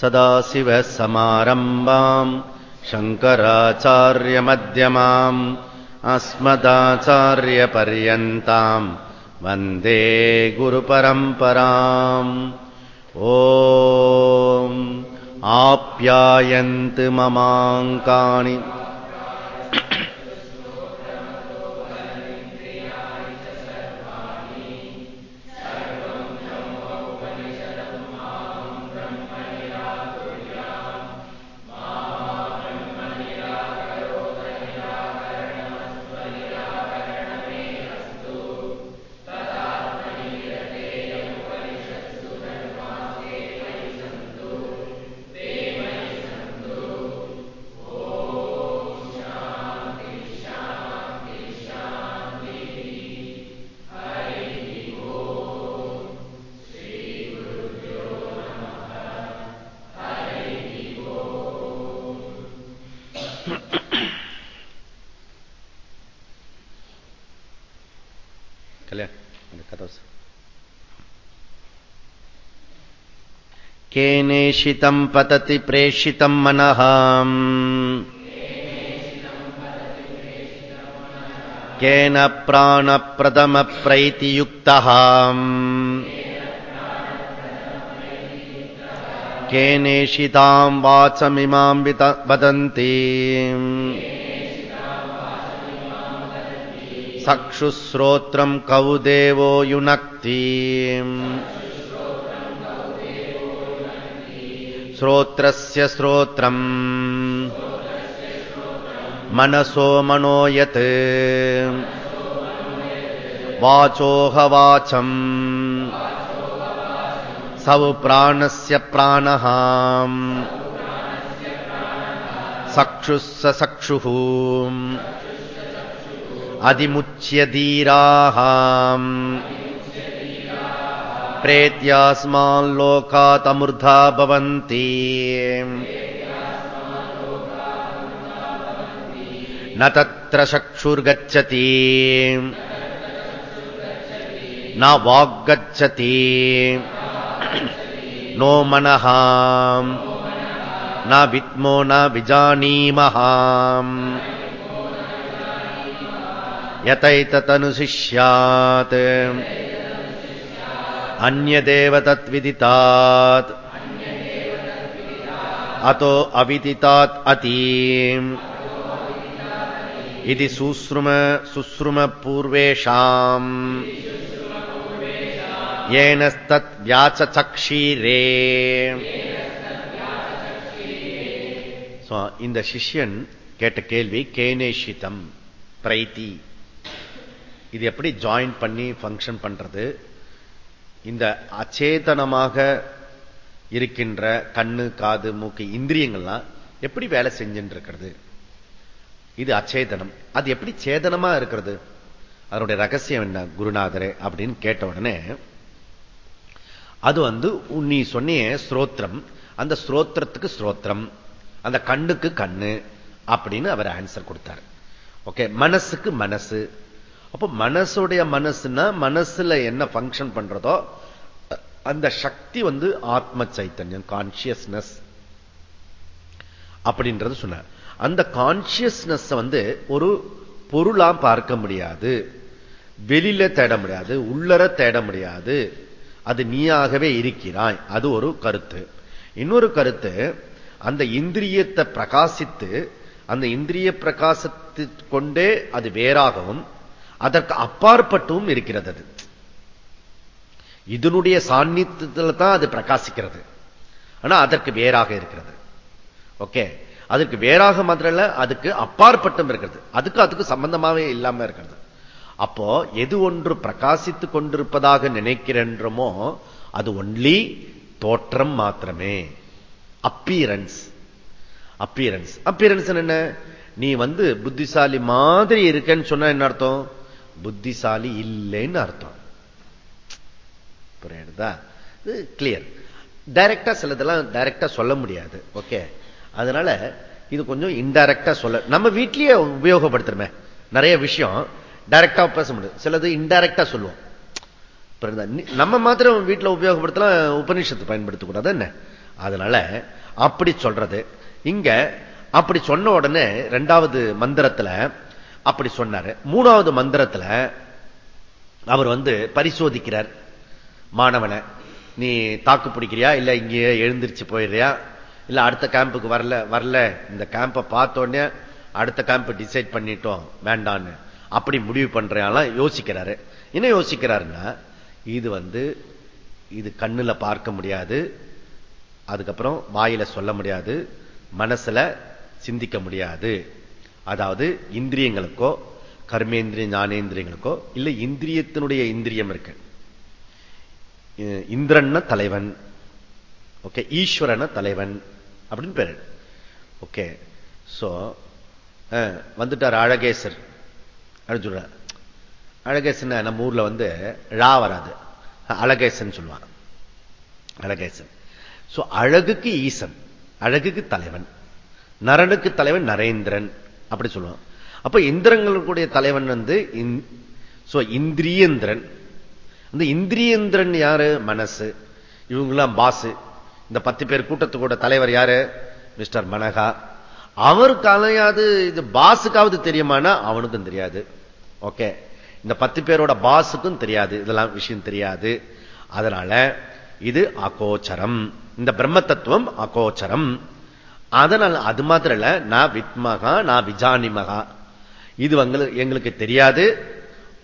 सदाशिवसमारम्भाम् शङ्कराचार्यमध्यमाम् अस्मदाचार्यपर्यन्ताम् वन्दे गुरुपरम्पराम्। ओ आप्यायन्तु ममाङ्कानि पतति प्रेषितम् मनः। केन प्राणप्रथमप्रैतियुक्तः। केनेषिताम् वाचमिमाम् वदन्ति। चक्षुश्रोत्रम् कौ देवो युनक्ति श्रोत्रस्य श्रोत्रम् मनसो मनो यत् वाचोह वाचम् सौ प्राणस्य प्राणः चक्षुः स चक्षुः अधिमुच्यधीराः प्रेत्यास्माल्लोकातमूर्धा भवन्ति न तत्र चक्षुर्गच्छति न वाग्गच्छति नो मनः न विद्मो न विजानीमः यतैततनुशिष्यात् अन्यदेव तत्विदितात् अतो अविदितात् अति इति सुश्रुम सुश्रुमपूर्वेषाम् ஏனஸ்தத்வியாச்சக்ஷீரே இந்த சிஷ்யன் கேட்ட கேள்வி கேனேஷிதம் பிரைத்தி இது எப்படி ஜாயின் பண்ணி ஃபங்க்ஷன் பண்றது இந்த அச்சேதனமாக இருக்கின்ற கண்ணு காது மூக்கு இந்திரியங்கள்லாம் எப்படி வேலை செஞ்சுட்டு இருக்கிறது இது அச்சேதனம். அது எப்படி சேதனமா இருக்கிறது? அதனுடைய ரகசியம் என்ன குருநாதரே அப்படின்னு கேட்ட உடனே அது வந்து நீ சொன்னிய ஸ்ரோத்திரம் அந்த ஸ்ரோத்திரத்துக்கு ஸ்ரோத்திரம் அந்த கண்ணுக்கு கண்ணு அப்படின்னு அவர் ஆன்சர் கொடுத்தார். ஓகே மனசுக்கு மனசு அப்ப மனசுடைய மனசுனா மனசுல என்ன பங்கன் பண்றதோ அந்த சக்தி வந்து ஆத்ம சைத்தன்யம் கான்சியஸ்னஸ் அப்படின்றது சொன்னார். அந்த கான்சியஸ்னஸ் வந்து ஒரு பொருளா பார்க்க முடியாது. வெளியில தேட முடியாது உள்ளர தேட முடியாது. அது நீயாகவே இருக்கிறாய். அது ஒரு கருத்து. இன்னொரு கருத்து அந்த இந்திரியத்தை பிரகாசித்து அந்த இந்திரிய பிரகாசத்து கொண்டே அது வேறாகவும் அதற்கு அப்பாற்பட்டும் இருக்கிறது அது. இதனுடைய சாநித்தியத்தில் தான் அது பிரகாசிக்கிறது. ஆனா அதற்கு வேறாக இருக்கிறது. ஓகே? அதுக்கு வேறாக மாத்திரம் அதுக்கு அப்பாற்பட்டும் இருக்கிறது. அதுக்கு அதுக்கு சம்பந்தமாவே இல்லாம இருக்கிறது. அப்போ எது ஒன்று பிரகாசித்துக் கொண்டிருப்பதாக நினைக்கிறோமோ அது ஒன்லி தோற்றம் மாத்திரமே. அப்பீரன்ஸ் அப்பீரன்ஸ் அப்பீரன்ஸ் என்ன? நீ வந்து புத்திசாலி மாதிரி இருக்கன்னு சொன்ன என்ன அர்த்தம்? புத்திசாலி இல்லைன்னு அர்த்தம். புரியுதா இது கிளியர் டைரக்டா சிலதெல்லாம் டைரக்டா சொல்ல முடியாது. ஓகே அதனால இது கொஞ்சம் இன்டைரக்டா சொல்ல நம்ம வீட்லயே உபயோகப்படுத்துறமே. நிறைய விஷயம் டைரக்டா பேச முடியாது. சிலது இன்டைரக்டா சொல்லுவோம். நம்ம மாத்திரம் வீட்டில் உபயோகப்படுத்தலாம் உபநிஷத்து பயன்படுத்தக்கூடாது என்ன? அதனால அப்படி சொல்றது. இங்க அப்படி சொன்ன உடனே ரெண்டாவது மந்திரத்தில் அப்படி சொன்னாரு. மூணாவது மந்திரத்தில் அவர் வந்து பரிசோதிக்கிறார். மாணவனை நீ தாக்கு பிடிக்கிறியா? இல்ல இங்கேயே எழுந்திருச்சு போயிடுறியா? இல்ல அடுத்த கேம்புக்கு வரல வரல. இந்த கேம்பை பார்த்தோன்னே அடுத்த கேம்ப் டிசைட் பண்ணிட்டோம். வேண்டான்னு. அப்படி முடிவு பண்றாலாம் யோசிக்கிறாரு. என்ன யோசிக்கிறாருன்னா இது வந்து இது கண்ணுல பார்க்க முடியாது. அதுக்கப்புறம் வாயில சொல்ல முடியாது. மனசுல சிந்திக்க முடியாது. அதாவது இந்திரியங்களுக்கோ கர்மேந்திரிய ஞானேந்திரியங்களுக்கோ இல்லை இந்திரியத்தினுடைய இந்திரியம் இருக்கு. இந்திரன்ன தலைவன். ஓகே ஈஸ்வரன தலைவன் அப்படின்னு பேரு. ஓகே சோ வந்துட்டார் அழகேசர். அப்படின்னு சொல்ற அழகேசன் நம்ம ஊர்ல வந்து ழா வராது. அழகேசன் சொல்லுவாங்க. அழகேசன். சோ அழகுக்கு ஈசன் அழகுக்கு தலைவன் நரனுக்கு தலைவன் நரேந்திரன். அப்படி சொல்லுவான். அப்ப இந்திரங்களுடைய தலைவன் வந்து இந்திரியந்திரன். இந்த இந்திரியந்திரன் யாரு? மனசு. இவங்கெல்லாம் பாசு. இந்த பத்து பேர் கூட்டத்துக்கூட தலைவர் யாரு? மிஸ்டர் மனகா. அவருக்கு அலையாது இது பாஸுக்காவது தெரியுமானா? அவனுக்கும் தெரியாது. ஓகே. இந்த பத்து பேரோட பாஸுக்கும் தெரியாது. இதெல்லாம் விஷயம் தெரியாது. அதனால இது அகோச்சரம். இந்த பிரம்ம தத்துவம் அகோச்சரம். அதனால அது மாத்திரம் இல்ல நான் வித்மகா நான் விஜானிமகா இது எங்களுக்கு தெரியாது.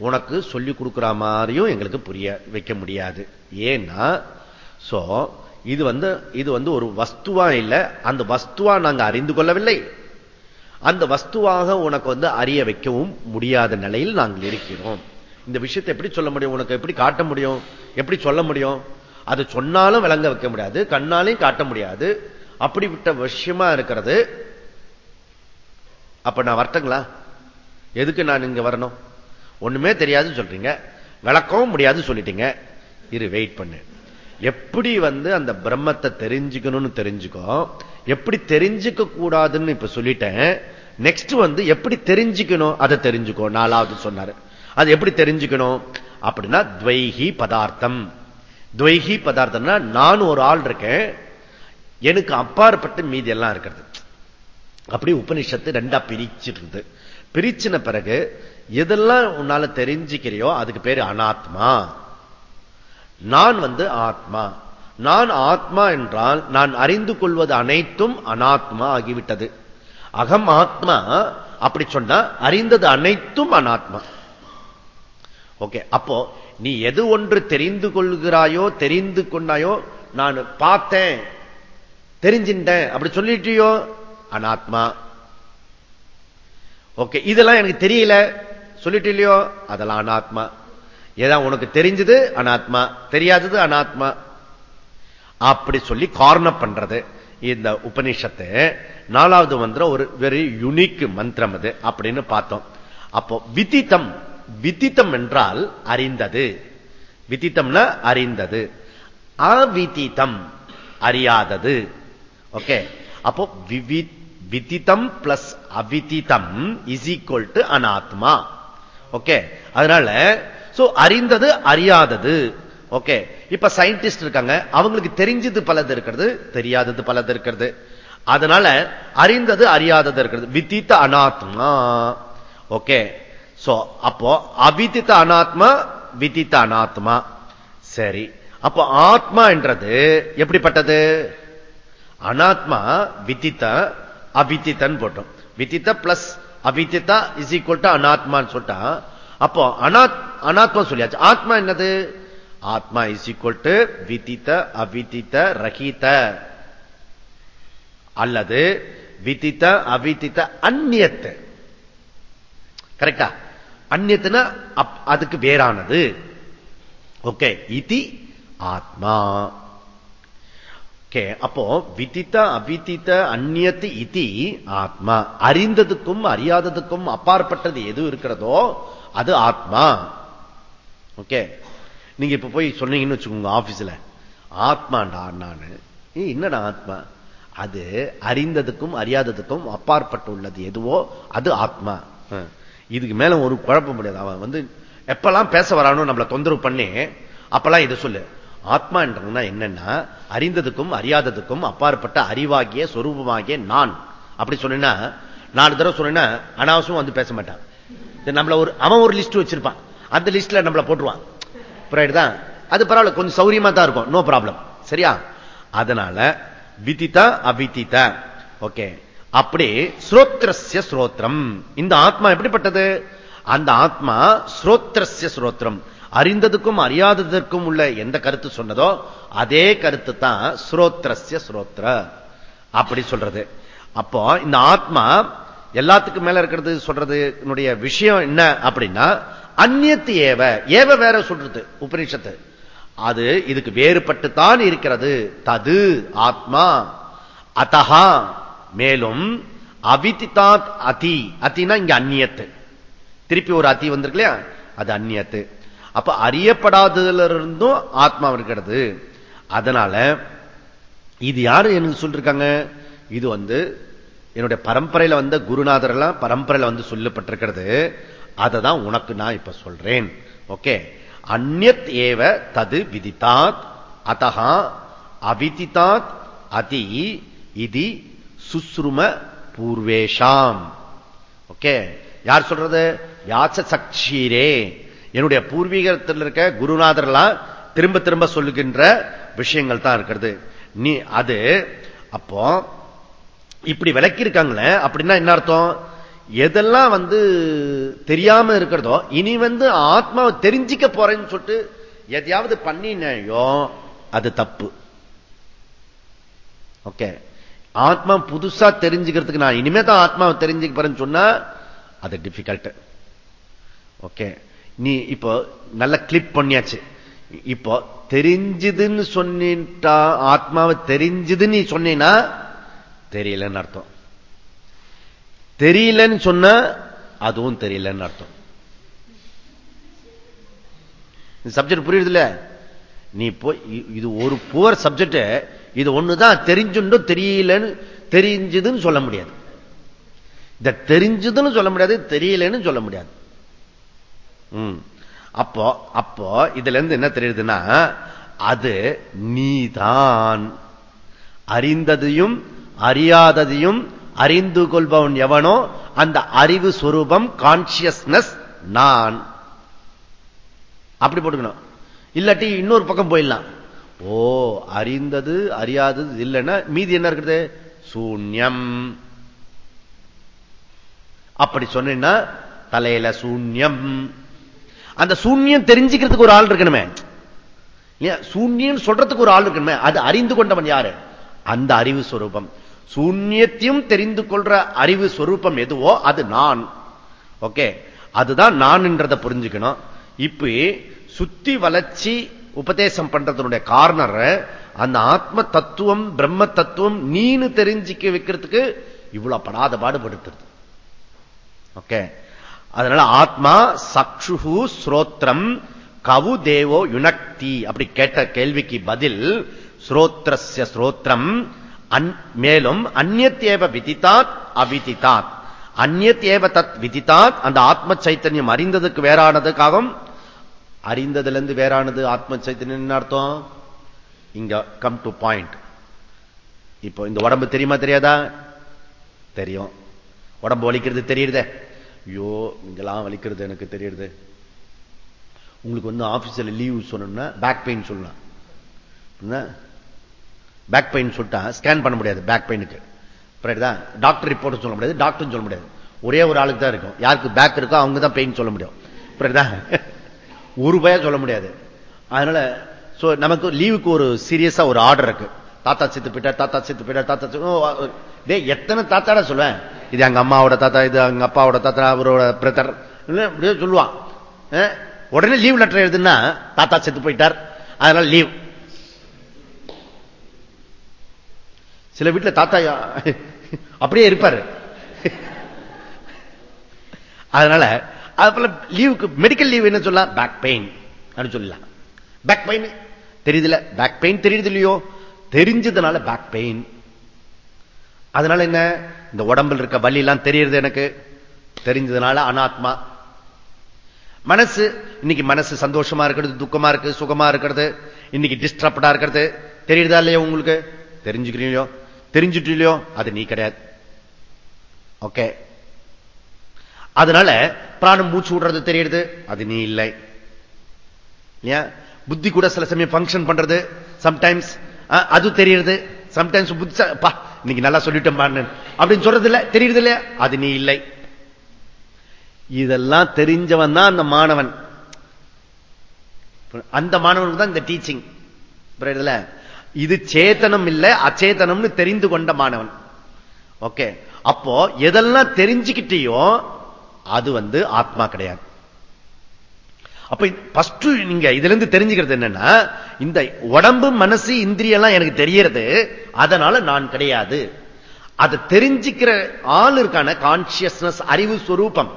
உனக்கு சொல்லி கொடுக்கிற மாதிரியும் எங்களுக்கு புரிய வைக்க முடியாது. ஏன்னா சோ இது வந்து இது வந்து ஒரு வஸ்துவா இல்லை. அந்த வஸ்துவா நாங்க அறிந்து கொள்ளவில்லை. அந்த வஸ்துவாக உனக்கு வந்து அறிய வைக்கவும் முடியாத நிலையில் நாங்கள் இருக்கிறோம். இந்த விஷயத்தை எப்படி சொல்ல முடியும்? உனக்கு எப்படி காட்ட முடியும்? எப்படி சொல்ல முடியும்? அது சொன்னாலும் விளங்க வைக்க முடியாது. கண்ணாலையும் காட்ட முடியாது. அப்படிப்பட்ட விஷயமா இருக்கிறது. அப்ப நான் வரட்டுங்களா? எதுக்கு நான் இங்க வரணும்? ஒண்ணுமே தெரியாதுன்னு சொல்றீங்க. விளக்கவும் முடியாது சொல்லிட்டீங்க. இரு வெயிட் பண்ணு. எப்படி வந்து அந்த பிரம்மத்தை தெரிஞ்சுக்கணும்னு தெரிஞ்சுக்கோ எப்படி தெரிஞ்சுக்க கூடாதுன்னு இப்ப சொல்லிட்டேன். நெக்ஸ்ட் வந்து எப்படி தெரிஞ்சுக்கணும் அதை தெரிஞ்சுக்கோ. நாலாவது சொன்னாரு. அது எப்படி தெரிஞ்சுக்கணும்? அப்படின்னா துவைகி பதார்த்தம். துவைகி பதார்த்தம்னா நான் ஒரு ஆள் இருக்கேன். எனக்கு அப்பாற்பட்டு மீதி எல்லாம் இருக்கிறது. அப்படி உபனிஷத்து ரெண்டா பிரிச்சிட்டு பிரிச்சின பிறகு எதெல்லாம் உன்னால தெரிஞ்சுக்கிறியோ அதுக்கு பேரு அனாத்மா. நான் வந்து ஆத்மா. நான் ஆத்மா என்றால் நான் அறிந்து கொள்வது அனைத்தும் அனாத்மா ஆகிவிட்டது. அகம் ஆத்மா அப்படி சொன்னா அறிந்தது அனைத்தும் அனாத்மா. ஓகே அப்போ நீ எது ஒன்று தெரிந்து கொள்கிறாயோ தெரிந்து கொண்டாயோ நான் பார்த்தேன். தெரிஞ்சின்றேன் அப்படி சொல்லிட்டியோ? அனாத்மா. ஓகே இதெல்லாம் எனக்கு தெரியல. சொல்லிட்டு இல்லையோ அதெல்லாம் அனாத்மா. ஏதான் உனக்கு தெரிஞ்சது? அனாத்மா. தெரியாதது? அனாத்மா. அப்படி சொல்லி காரணம் பண்றது. இந்த உபநிஷத்தை நாலாவது மந்திரம் ஒரு வெரி யுனிக் மந்திரம் அது அப்படின்னு பார்த்தோம். அப்போ விதித்தம். விதித்தம் என்றால் அறிந்தது. விதித்தம்னா அறிந்தது. அவிதித்தம் அறியாதது. ஓகே அப்போ விதித்தம் பிளஸ் அவிதித்தம் இஸ் ஈக்குவல் டு அனாத்மா. ஓகே அதனால சோ அறிந்தது அறியாதது. ஓகே இப்ப சயின்டிஸ்ட் இருக்காங்க. அவங்களுக்கு தெரிஞ்சது பலது இருக்கிறது தெரியாதது பலது இருக்கிறது. அதனால அறிந்தது அறியாதது இருக்கிறது. வித்தித்த அனாத்மா. ஓகே சோ அப்போ அவிதித்த அனாத்மா விதித்த அனாத்மா. சரி. அப்போ ஆத்மா என்றது எப்படிப்பட்டது? அனாத்மா விதித்த அபித்தித்தன் போட்டோம். வித்தித்த பிளஸ் அவிதித்தா இஸ் ஈக்குவல் டு அனாத்மான்னு சொல்லிட்டா. அப்போ அனாத் அனாத்மா சொல்லியாச்சு. ஆத்மா என்னது? ஆத்மா இஸ் ஈக்குவல் டு வித்தித்த அவிதித்த ரஹித அல்லது வித்தித்த அவிதித்த அந்நியத்து. கரெக்டா அந்நியத்துனா அதுக்கு வேறானது. ஓகே இது ஆத்மா. ஓகே அப்போ விதித்த அவிதித்த அந்நியத்து இதி ஆத்மா. அறிந்ததுக்கும் அறியாததுக்கும் அப்பாற்பட்டது எது இருக்கிறதோ அது ஆத்மா. ஓகே நீங்க இப்ப போய் சொன்னீங்கன்னு வச்சுக்கோங்க ஆபீஸ்ல. ஆத்மாண்டா நானு என்னடா ஆத்மா? அது அறிந்ததுக்கும் அறியாததுக்கும் அப்பாற்பட்டு உள்ளது எதுவோ அது ஆத்மா. இதுக்கு மேல ஒரு குழப்பம் முடியாது அவன் வந்து எப்பெல்லாம் பேச வரானோ நம்மளை தொந்தரவு பண்ணி. அப்பெல்லாம் இதை சொல்லு. ஆத்மான்றதுன்னா என்னன்னா அறிந்ததுக்கும் அறியாததுக்கும் அப்பாற்பட்ட அறிவாகிய சொரூபமாகிய நான். அப்படி சொன்னா நாலு தடவை சொன்னா அனாவசம் வந்து பேச மாட்டான். நம்மள ஒரு அவன் ஒரு லிஸ்ட் வச்சிருப்பான். அந்த லிஸ்ட்ல நம்மள போட்டுருவான். தான் அது பரவாயில்ல கொஞ்சம் சௌரியமா தான் இருக்கும். நோ ப்ராப்ளம் சரியா? அதனால விதிதா அவிதித. ஓகே. அப்படி ஸ்ரோத்ரஸ்ய ஸ்ரோத்திரம் இந்த ஆத்மா எப்படிப்பட்டது? அந்த ஆத்மா ஸ்ரோத்ரஸ்ய ஸ்ரோத்திரம் அறிந்ததுக்கும் அறியாததற்கும் உள்ள எந்த கருத்து சொன்னதோ அதே கருத்து தான் ஸ்ரோத்ரஸ்ய ஸ்ரோத்ர. அப்படி சொல்றது. அப்போ இந்த ஆத்மா எல்லாத்துக்கும் மேல இருக்கிறது சொல்றது விஷயம் என்ன அப்படின்னா அந்நியத்து ஏவ ஏவ வேற சொல்றது உபனிஷத்து. அது இதுக்கு வேறுபட்டு தான் இருக்கிறது. தது ஆத்மா. அத்தகா மேலும் அவிதிதாத் அதி. அத்தினா இங்க அந்நியத்து. திருப்பி ஒரு அதி வந்திருக்கு இல்லையா? அது அந்நியத்து. அப்ப அறியப்படாததுல இருந்தும் ஆத்மா இருக்கிறது அதனால இது யாரு எனக்கு சொல்லிருக்காங்க? இது வந்து என்னுடைய பரம்பரையில வந்த குருநாதர் எல்லாம் பரம்பரையில வந்து சொல்லப்பட்டிருக்கிறது. அதை தான் உனக்கு நான் இப்ப சொல்றேன். ஓகே? அந்நத் ஏவ தது விதித்தாத் அத்தகா அவிதித்தாத் அதி இது சுஸ்ரும பூர்வேஷாம். ஓகே? யார் சொல்றது? வியாச சக்ஷீரே என்னுடைய பூர்வீகத்தில் இருக்க குருநாதர்லாம் திரும்ப திரும்ப சொல்லுகின்ற விஷயங்கள் தான் இருக்கிறது. நீ அது அப்போ இப்படி விளக்கி இருக்காங்களே அப்படின்னா என்ன அர்த்தம்? எதெல்லாம் வந்து தெரியாம இருக்கிறதோ இனி வந்து ஆத்மாவை தெரிஞ்சிக்க போறேன்னு சொல்லிட்டு எதையாவது பண்ணினையோ அது தப்பு. ஓகே. ஆத்மா புதுசா தெரிஞ்சுக்கிறதுக்கு நான் இனிமே தான் ஆத்மாவை தெரிஞ்சுக்க போறேன்னு சொன்னா அது டிஃபிகல்ட் ஓகே. நீ இப்போ நல்ல கிளிப் பண்ணியாச்சு. இப்போ தெரிஞ்சதுன்னு சொன்னிட்டா ஆத்மாவை தெரிஞ்சுதுன்னு நீ சொன்னீங்கன்னா தெரியலன்னு அர்த்தம். தெரியலன்னு சொன்ன அதுவும் தெரியலன்னு அர்த்தம். சப்ஜெக்ட் புரியுது இல்ல நீ போய் இது ஒரு புவர் சப்ஜெக்ட் இது ஒண்ணுதான் தெரிஞ்சுண்டோ தெரியலன்னு தெரிஞ்சதுன்னு சொல்ல முடியாது. இந்த தெரிஞ்சதுன்னு சொல்ல முடியாது தெரியலன்னு சொல்ல முடியாது. அப்போ அப்போ இதுல இருந்து என்ன தெரியுதுன்னா அது நீதான். அறிந்ததையும் அறியாததையும் அறிந்து கொள்பவன் எவனோ அந்த அறிவு சுரூபம் கான்சியஸ்னஸ் நான். அப்படி போட்டுக்கணும். இல்லாட்டி இன்னொரு பக்கம் போயிடலாம். ஓ அறிந்தது அறியாதது இல்லைன்னா மீதி என்ன இருக்குது? சூன்யம். அப்படி சொன்னா தலையில சூன்யம். அந்த சூன்யம் தெரிஞ்சுக்கிறதுக்கு ஒரு ஆள் இருக்கணுமே. சூன்யம் சொல்றதுக்கு ஒரு ஆள் இருக்கணுமே. அது அறிந்து கொண்டவன் யாரு? அந்த அறிவு சுரூபம். சூன்யத்தையும் தெரிந்து கொள்ற அறிவு சொரூபம் எதுவோ அது நான். ஓகே? அதுதான் நான்ன்றத புரிஞ்சுக்கணும். இப்ப சுத்தி வளர்ச்சி உபதேசம் பண்றதனுடைய காரணர் அந்த ஆத்ம தத்துவம் பிரம்ம தத்துவம் நீனு தெரிஞ்சிக்க வைக்கிறதுக்கு இவ்வளவு படாத பாடுபடுத்துறது ஓகே? அதனால ஆத்மா சக்ஷு ஸ்ரோத்ரம் கவு தேவோ யுனக்தி. அப்படி கேட்ட கேள்விக்கு பதில் ஸ்ரோத்ரஸ்ய ஸ்ரோத்ரம் மேலும் அந்நியத்தேவ விதித்தாத் அவிதித்தாத் அந்நியத்தேவ தத் விதித்தாத் அந்த ஆத்ம சைத்தன்யம் அறிந்ததுக்கு வேறானதுக்காகவும் அறிந்ததுல இருந்து வேறானது ஆத்ம சைத்தன்யம் அர்த்தம்? இங்க கம் டு பாயிண்ட் இப்போ இந்த உடம்பு தெரியுமா தெரியாதா? தெரியும். உடம்பு வலிக்கிறது தெரியுதே ஐயோ இங்கெல்லாம் வலிக்கிறது எனக்கு தெரியுது உங்களுக்கு வந்து ஆபீஸ்ல லீவ் சொல்லணும்னா பேக் பெயின் சொல்லலாம். பேக் பெயின் சொல்லிட்டா ஸ்கேன் பண்ண முடியாது பேக் பெயினுக்கு டாக்டர் ரிப்போர்ட் சொல்ல முடியாது டாக்டர் சொல்ல முடியாது. ஒரே ஒரு ஆளுக்கு தான் இருக்கும். யாருக்கு பேக் இருக்கோ அவங்க தான் பெயின் சொல்ல முடியும். ஒரு ரூபாயா சொல்ல முடியாது. அதனால நமக்கு லீவுக்கு ஒரு சீரியஸா ஒரு ஆர்டர் இருக்கு. தாத்தா சித்து போயிட்டார் தாத்தா சித்து போயிட்டா தாத்தா டே எத்தனை தாத்தாட சொல்லுவேன் இது எங்க அம்மாவோட தாத்தா இது எங்க அப்பாவோட தாத்தா அவரோட பிரதர் சொல்லுவான். உடனே லீவ் லெட்டர் எழுதுன்னா தாத்தா செத்து போயிட்டார். அதனால லீவ் சில வீட்டில் தாத்தா அப்படியே இருப்பாரு. அதனால அது போல லீவுக்கு மெடிக்கல் லீவ் என்ன சொல்லலாம் பேக் பெயின் அப்படின்னு சொல்லலாம் பேக் பெயின் தெரியுதுல பேக் பெயின் தெரியுது இல்லையோ? தெரிஞ்சதுனால பேக் பெயின் அதனால என்ன? இந்த உடம்பில் இருக்க வலி எல்லாம் தெரியுது எனக்கு? தெரிஞ்சதுனால அனாத்மா. மனசு இன்னைக்கு மனசு சந்தோஷமா இருக்கிறது துக்கமா இருக்கு சுகமா இருக்கிறது இன்னைக்கு டிஸ்டர்ப்டா இருக்கிறது. தெரியுதா இல்லையோ உங்களுக்கு? தெரிஞ்சுக்கிறீங்களோ? தெரிஞ்சுட்டு இல்லையோ அது நீ கிடையாது. ஓகே. அதனால பிராணம் மூச்சு விடுறது தெரியுது அது நீ இல்லை. இல்லையா? புத்தி கூட சில சமயம் பங்கன் பண்றது. சம்டைம்ஸ் அது தெரியுது. சம்டைம்ஸ் புத்தி இன்னைக்கு நல்லா சொல்லிட்டோம் அப்படின்னு சொல்றது இல்ல தெரியுது இல்லையா அது நீ இல்லை. இதெல்லாம் தெரிஞ்சவன் தான் அந்த மாணவன். அந்த மாணவனுக்கு தான் இந்த டீச்சிங் இது சேத்தனம் இல்லை அச்சேதனம்னு தெரிந்து கொண்ட மாணவன். ஓகே அப்போ எதெல்லாம் தெரிஞ்சுக்கிட்டேயோ அது வந்து ஆத்மா கிடையாது. அப்ப பஸ்ட் நீங்க இதுல இருந்து தெரிஞ்சுக்கிறது என்னன்னா இந்த உடம்பு மனசு இந்திரியெல்லாம் எனக்கு தெரியறது அதனால நான் கிடையாது. அதை தெரிஞ்சுக்கிற ஆள் இருக்கான கான்சியஸ்னஸ் அறிவு ஸ்வரூபம்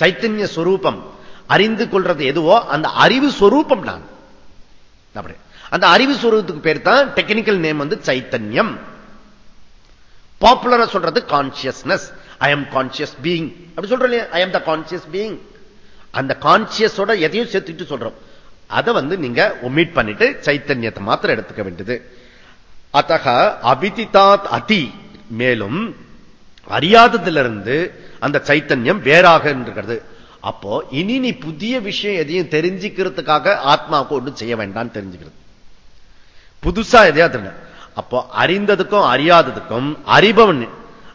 சைத்தன்ய ஸ்வரூபம் அறிந்து கொள்றது எதுவோ அந்த அறிவு ஸ்வரூபம் நான். அப்படி. அந்த அறிவு ஸ்வரூபத்துக்கு பேர் தான் டெக்னிக்கல் நேம் வந்து சைத்தன்யம். பாப்புலரா சொல்றது consciousness I am conscious being அப்படி சொல்றேன் I am the conscious being அந்த கான்சியஸோட எதையும் சேர்த்துட்டு சொல்றோம். அதை வந்து நீங்க ஒமிட் பண்ணிட்டு சைத்தன்யத்தை மாத்திரம் எடுத்துக்க வேண்டியது. அத்தக அபிதிதாத் அதி. மேலும் அறியாததிலிருந்து அந்த சைத்தன்யம் வேறாக இருக்கிறது அப்போ இனி நீ புதிய விஷயம் எதையும் தெரிஞ்சுக்கிறதுக்காக ஆத்மாவுக்கு ஒன்றும் செய்ய வேண்டாம் தெரிஞ்சுக்கிறது. புதுசா எதையாவது அப்போ அறிந்ததுக்கும் அறியாததுக்கும் அறிபவன்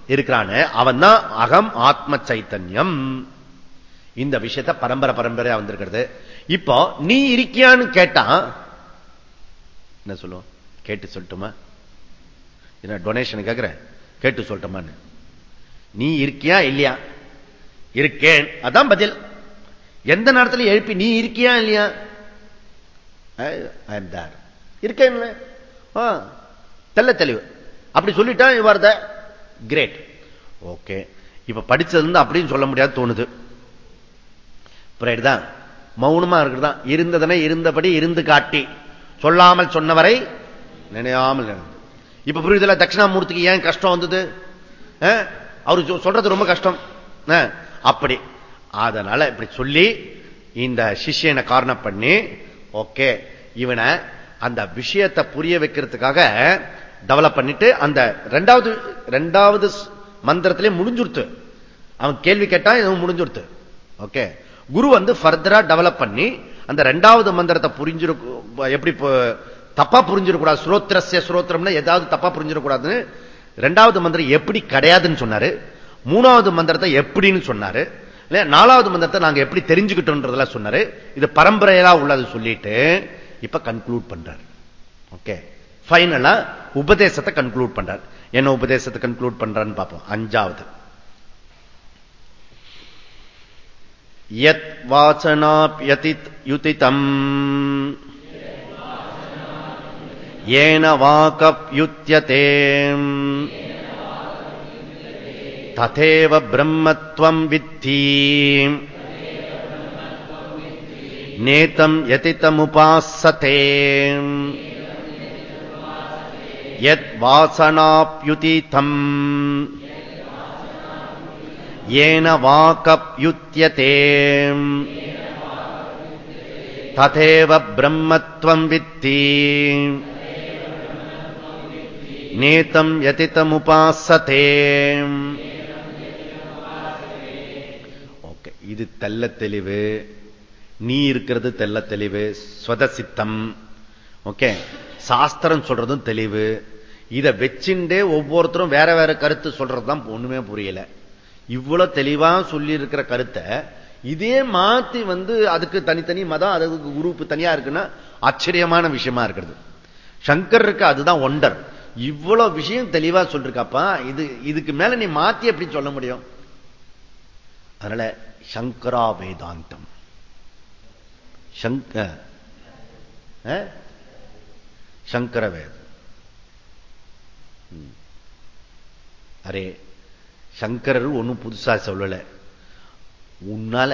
இருக்கிறான அவன் தான் அகம் ஆத்ம சைத்தன்யம். இந்த விஷயத்த பரம்பரை பரம்பரையா வந்திருக்கிறது. இப்போ நீ இருக்கியான்னு கேட்டா என்ன சொல்லுவோம்? கேட்டு சொல்லட்டுமா? என்ன டொனேஷன் கேட்கிறேன் கேட்டு சொல்லட்டுமான்னு. நீ இருக்கியா இல்லையா? இருக்கேன். அதான் பதில். எந்த நேரத்தில் எழுப்பி நீ இருக்கியா இல்லையா? இருக்கேன் தெல்ல தெளிவு. அப்படி சொல்லிட்டா யுவர் த கிரேட் ஓகே இப்ப படிச்சது அப்படின்னு சொல்ல முடியாது தோணுது. தான் மௌனமா தான் இருந்ததனை இருந்தபடி இருந்து காட்டி. சொல்லாமல் சொன்னவரை நினையாமல் இப்ப புரியுதுல தட்சிணாமூர்த்திக்கு ஏன் கஷ்டம் வந்தது? அவரு சொல்றது ரொம்ப கஷ்டம். அப்படி. அதனால இப்படி சொல்லி இந்த சிஷியனை காரணம் பண்ணி ஓகே இவனை அந்த விஷயத்தை புரிய வைக்கிறதுக்காக டெவலப் பண்ணிட்டு அந்த ரெண்டாவது ரெண்டாவது மந்திரத்திலே முடிஞ்சுடுத்து. அவன் கேள்வி கேட்டான் எதுவும் முடிஞ்சுடுத்து. ஓகே. குரு வந்து ஃபர்தரா டெவலப் பண்ணி அந்த ரெண்டாவது மந்திரத்தை புரிஞ்சிரு எப்படி தப்பா புரிஞ்சிடக்கூடாது ஸ்ரோத்திரஸ்ய ஸ்ரோத்திரம்னா ஏதாவது தப்பா புரிஞ்சிடக்கூடாதுன்னு ரெண்டாவது மந்திரம் எப்படி கிடையாதுன்னு சொன்னாரு. மூணாவது மந்திரத்தை எப்படின்னு சொன்னாரு. நாலாவது மந்திரத்தை நாங்க எப்படி தெரிஞ்சுக்கிட்டோம் சொன்னாரு. இது பரம்பரையா உள்ளது சொல்லிட்டு இப்ப கன்க்ளூட் பண்றாரு. ஓகே ஃபைனலா உபதேசத்தை கன்க்ளூட் பண்றார். என்ன உபதேசத்தை கன்க்ளூட் பண்றான்னு பார்ப்போம். அஞ்சாவது. யத் வாசனாப்யதித் யுதிதம். ஏன வாக்கப்யுத்தியதே ததேவ பிரம்மத்வம் வித்தி. நேதம் யதிதமுபாசதே. யத் வாசனாப்யுதிதம். येन वाकप्युत्यते तथैव ब्रह्मत्वम् वित्ति நேத்தம் யதித்தமுபாசத்தே ஓகே இது தெல்ல தெளிவு நீ இருக்கிறது தெல்ல தெளிவு ஸ்வதசித்தம் ஓகே சாஸ்திரம் சொல்றதும் தெளிவு இதை வச்சுட்டே ஒவ்வொருத்தரும் வேற வேற கருத்து சொல்றதுதான் ஒண்ணுமே புரியல இவ்வளவு தெளிவா சொல்லி இருக்கிற கருத்தை இதே மாத்தி வந்து அதுக்கு தனித்தனி மதம் அதுக்கு குரூப் தனியா இருக்குன்னா ஆச்சரியமான விஷயமா இருக்கிறது. சங்கருக்கு அதுதான் ஒண்டர் இவ்வளவு விஷயம் தெளிவா சொல்லிருக்காப்பா இது இதுக்கு மேல நீ மாத்தி எப்படி சொல்ல முடியும்? அதனால சங்கரா வேதாந்தம். சங்க சங்கர வேதம் அரே சங்கரர் ஒன்றும் புதுசா சொல்லலை. உன்னால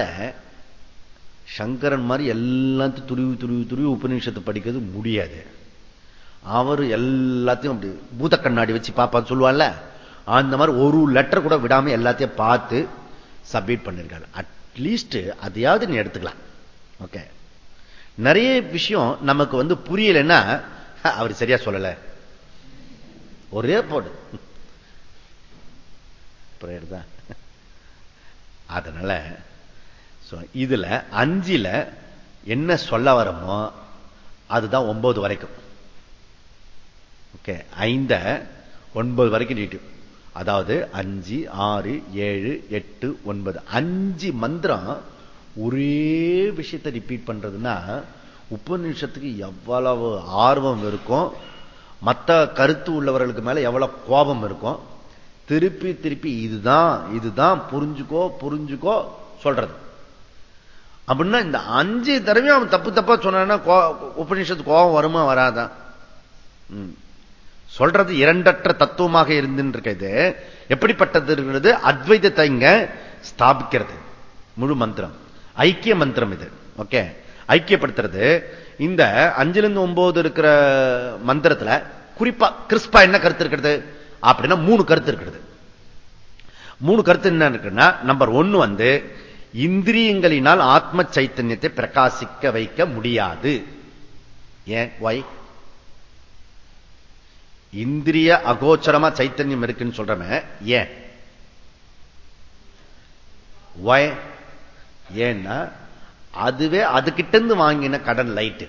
சங்கரன் மாதிரி எல்லாத்தையும் துருவி துருவி துருவி உபநிஷத்தை படிக்கிறது முடியாது. அவர் எல்லாத்தையும் அப்படி பூத கண்ணாடி வச்சு பார்ப்பான்னு சொல்லுவான்ல அந்த மாதிரி ஒரு லெட்டர் கூட விடாம எல்லாத்தையும் பார்த்து சப்மிட் பண்ணிருக்காரு. அட்லீஸ்ட் அதையாவது நீ எடுத்துக்கலாம். ஓகே நிறைய விஷயம் நமக்கு வந்து புரியலைன்னா அவர் சரியா சொல்லல. ஒரே போடு. தான். அதனால இதுல அஞ்சுல என்ன சொல்ல வரமோ அதுதான் ஒன்பது வரைக்கும். ஓகே ஐந்த ஒன்பது வரைக்கும் நீட்டு அதாவது அஞ்சு ஆறு ஏழு எட்டு ஒன்பது. அஞ்சு மந்திரம் ஒரே விஷயத்தை ரிப்பீட் பண்றதுன்னா உபநிஷத்துக்கு எவ்வளவு ஆர்வம் இருக்கும் மற்ற கருத்து உள்ளவர்களுக்கு மேல எவ்வளவு கோபம் இருக்கும் திருப்பி திருப்பி இதுதான் இதுதான் புரிஞ்சுக்கோ புரிஞ்சுக்கோ சொல்றது. அப்படின்னா இந்த அஞ்சு தடவையும் அவன் தப்பு தப்பா சொன்னான்னா உபநிஷத்து கோபம் வருமா வராதான் சொல்றது இரண்டற்ற தத்துவமாக இருந்துருக்கிறது எப்படிப்பட்டது இருக்கிறது அத்வைதத்தை இங்க ஸ்தாபிக்கிறது. முழு மந்திரம். ஐக்கிய மந்திரம் இது. ஓகே? ஐக்கியப்படுத்துறது. இந்த அஞ்சுல இருந்து ஒன்பது இருக்கிற மந்திரத்துல குறிப்பா கிறிஸ்பா என்ன கருத்து இருக்கிறது? அப்படின்னா மூணு கருத்து இருக்கிறது மூணு கருத்து என்ன இருக்குன்னா நம்பர் ஒன்னு வந்து இந்திரியங்களினால் ஆத்ம சைத்தன்யத்தை பிரகாசிக்க வைக்க முடியாது. ஏன்? ஒய் இந்திரிய அகோச்சரமா சைத்தன்யம் இருக்குன்னு சொல்றமே ஏன்? ஒய் ஏன்னா அதுவே அதுகிட்ட இருந்து வாங்கின கடன் லைட்டு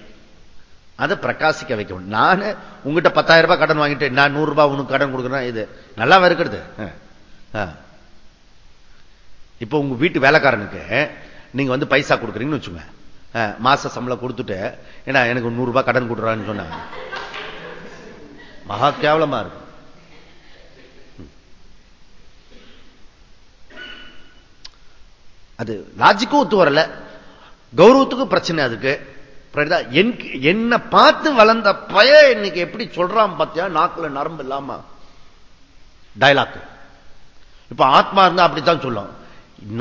அதை பிரகாசிக்க வைக்க முடியும் நான் உங்ககிட்ட பத்தாயிரம் ரூபாய் கடன் வாங்கிட்டு நான் நூறு ரூபாய் உனக்கு கடன் கொடுக்குறேன் இது நல்லா இருக்கிறது இப்போ உங்க வீட்டு வேலைக்காரனுக்கு நீங்க வந்து பைசா கொடுக்குறீங்கன்னு வச்சுங்க மாச சம்பளம் கொடுத்துட்டு ஏன்னா எனக்கு நூறு ரூபாய் கடன் கொடுறான்னு சொன்னாங்க. மகா கேவலமா இருக்கு. அது லாஜிக்கும் ஒத்து வரல. கௌரவத்துக்கும் பிரச்சனை அதுக்கு. என்ன பார்த்து வளர்ந்த பய இன்னைக்கு எப்படி சொல்றான் பார்த்தியா நாக்குல நரம்பு இல்லாம. டைலாக் இப்ப ஆத்மா இருந்தா அப்படித்தான் சொல்லும்.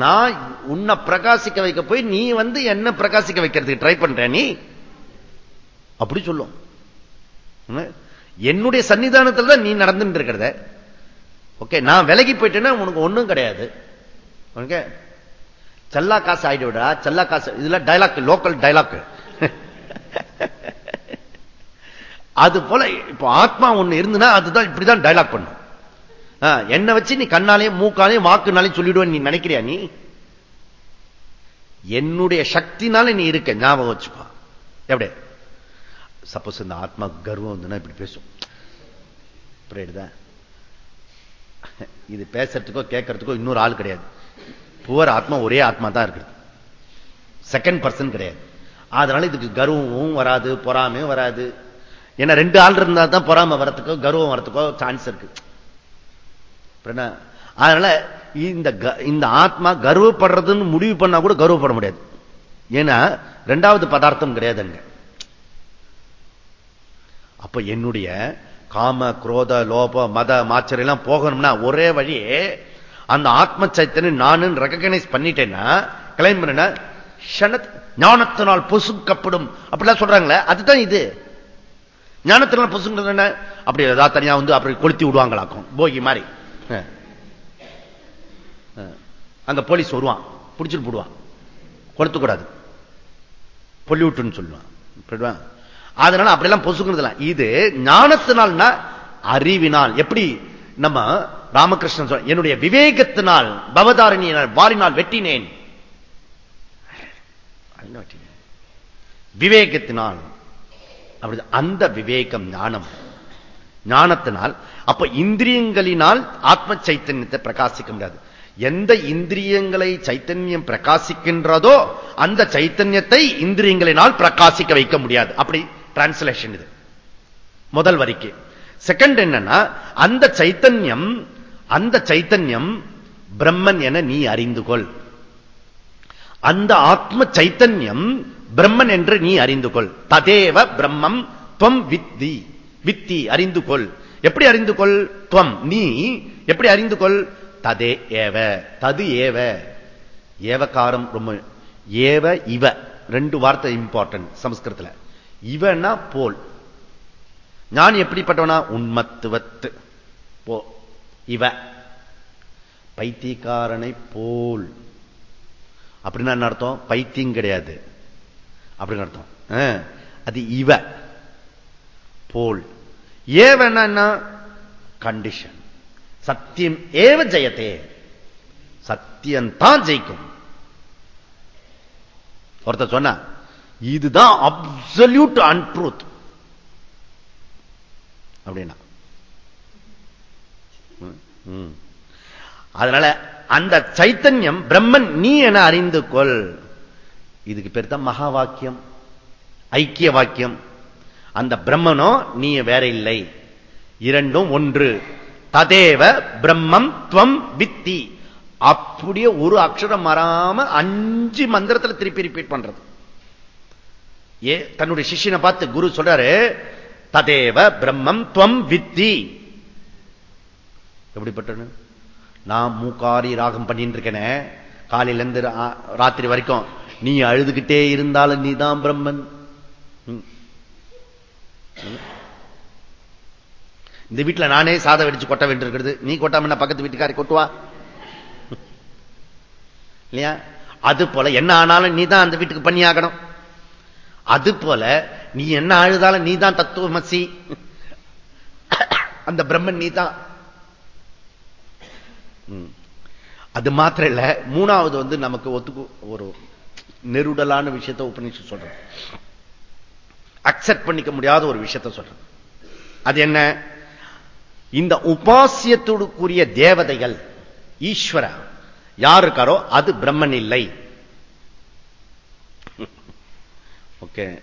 நான் உன்னை பிரகாசிக்க வைக்க போய் நீ வந்து என்ன பிரகாசிக்க வைக்கிறதுக்கு ட்ரை பண்ற நீ? அப்படி சொல்லும். என்னுடைய சன்னிதானத்தில் தான் நீ நடந்துட்டு இருக்கிறத. ஓகே நான் விலகி போயிட்டேன்னா உனக்கு ஒண்ணும் கிடையாது. ஓகே செல்லா காசு ஆயிடுவிடா செல்லா காசு இதுல டைலாக் லோக்கல் டைலாக் அது போல இப்போ ஆத்மா ஒண்ணு இருந்துன்னா அதுதான் இப்படிதான் டைலாக் பண்ணும். என்ன வச்சு நீ கண்ணாலையும் மூக்காலையும் வாக்குனாலையும் சொல்லிடுவேன் நீ நினைக்கிறியா நீ? என்னுடைய சக்தினால நீ இருக்க ஞாபகம் வச்சுக்கோ. எப்படி? சப்போஸ் இந்த ஆத்மா கர்வம் வந்துன்னா இப்படி பேசும். புரியுதுதான் இது பேசுறதுக்கோ கேட்கறதுக்கோ இன்னொரு ஆள் கிடையாது. புவர் ஆத்மா ஒரே ஆத்மா தான் இருக்குது. செகண்ட் பர்சன் கிடையாது. அதனால இதுக்கு கர்வமும் வராது பொறாமையும் வராது. ஏன்னா ரெண்டு ஆள் இருந்தா தான் பொறாம வரத்துக்கோ கர்வம் வரத்துக்கோ சான்ஸ் இருக்கு. அதனால இந்த இந்த ஆத்மா கர்வப்படுறதுன்னு முடிவு பண்ணா கூட கர்வப்பட முடியாது. ஏன்னா ரெண்டாவது பதார்த்தம் கிடையாதுங்க. அப்ப என்னுடைய காம குரோத லோப மத மாச்சர் எல்லாம் போகணும்னா ஒரே வழி அந்த ஆத்ம சைத்தனை நான் ரெக்கக்னைஸ் பண்ணிட்டேன்னா கிளைம் பண்ண ஞானத்தினால் பொசுக்கப்படும். அப்படிலாம் சொல்றாங்களே அதுதான் இது. ஞானத்தினால் பொசுங்கிறது என்ன? அப்படி ஏதாவது தனியா வந்து அப்படி கொளுத்தி விடுவாங்களாக்கும். போகி மாதிரி. அங்க போலீஸ் வருவான். பிடிச்சிட்டு போடுவான். கொளுத்தக்கூடாது. பொல்யூட்டுன்னு சொல்லுவான். அதனால அப்படியெல்லாம் பொசுங்கிறது இது ஞானத்தினால்னா அறிவினால். எப்படி நம்ம ராமகிருஷ்ணன் சொல்ற என்னுடைய விவேகத்தினால் பவதாரணியினால் வாரினால் வெட்டினேன். விவேகத்தினால் அப்படி அந்த விவேகம் ஞானம். ஞானத்தினால் அப்ப இந்திரியங்களினால் ஆத்ம சைத்தன்யத்தை பிரகாசிக்க முடியாது. எந்த இந்திரியங்களை சைத்தன்யம் பிரகாசிக்கின்றதோ அந்த சைத்தன்யத்தை இந்திரியங்களினால் பிரகாசிக்க வைக்க முடியாது. அப்படி டிரான்ஸ்லேஷன் இது. முதல் வரிக்கு. செகண்ட் என்னன்னா அந்த சைத்தன்யம் அந்த சைத்தன்யம் பிரம்மன் என நீ அறிந்து கொள் அந்த ஆத்ம சைத்தன்யம் பிரம்மன் என்று நீ அறிந்து கொள் ததேவ பிரம்மம் துவம் வித்தி. வித்தி அறிந்து கொள் எப்படி அறிந்து கொள் துவம். நீ எப்படி அறிந்து கொள் ததே ஏவ. தது ஏவ. ஏவகாரம் ரொம்ப ஏவ இவ. ரெண்டு வார்த்தை இம்பார்ட்டன்ட் சமஸ்கிருதத்தில். இவனா போல். நான் எப்படிப்பட்டவனா? உண்மத்துவத்து. போ. இவ. பைத்தியக்காரனை போல். அப்படின்னா என்ன அர்த்தம்? பைத்தியம் கிடையாது. அப்படின்னு அர்த்தம். அது இவ. போல். ஏவனா கண்டிஷன் சத்தியம் ஏவ ஜெயத்தே. சத்தியம்தான் ஜெயிக்கும். ஒருத்தர் சொன்ன இதுதான் அப்சல்யூட் அன்ட்ரூத் அப்படின்னா. அதனால அந்த சைத்தன்யம் பிரம்மன் நீ என அறிந்து கொள். இதுக்கு பேர் தான் மகா வாக்கியம் ஐக்கிய வாக்கியம். அந்த பிரம்மனோ நீ வேற இல்லை. இரண்டும் ஒன்று. ததேவ பிரம்மம் துவம் வித்தி. அப்படியே ஒரு அக்ஷரம் மாறாம அஞ்சு மந்திரத்தில் திருப்பி ரிப்பீட் பண்றது. ஏ தன்னுடைய சிஷியனை பார்த்து குரு சொல்றாரு ததேவ பிரம்மம் துவம் வித்தி. எப்படிப்பட்ட நான் மூக்காரி ராகம் பண்ணிட்டு இருக்கேனே காலையில இருந்து ராத்திரி வரைக்கும் நீ அழுதுகிட்டே இருந்தாலும் நீ தான் பிரம்மன் இந்த வீட்டில் நானே சாதம் வெடிச்சு கொட்ட வேண்டியிருக்கிறது. நீ கொட்டாம பக்கத்து வீட்டுக்காரி கொட்டுவா? இல்லையா? அது போல என்ன ஆனாலும் நீ தான் அந்த வீட்டுக்கு பண்ணி ஆகணும் அது போல நீ என்ன அழுதாலும் நீ தான் தத்துவமசி. அந்த பிரம்மன் நீ தான் அது மாத்திரம் இல்ல மூணாவது வந்து நமக்கு ஒத்துக்கு ஒரு நெருடலான விஷயத்தை உபநிஷம் சொல்றது. அக்செப்ட் பண்ணிக்க முடியாத ஒரு விஷயத்தை சொல்றது. அது என்ன? இந்த உபாசியத்துக்குரிய தேவதைகள் ஈஸ்வர யார் இருக்காரோ அது பிரம்மன் இல்லை. ஓகே.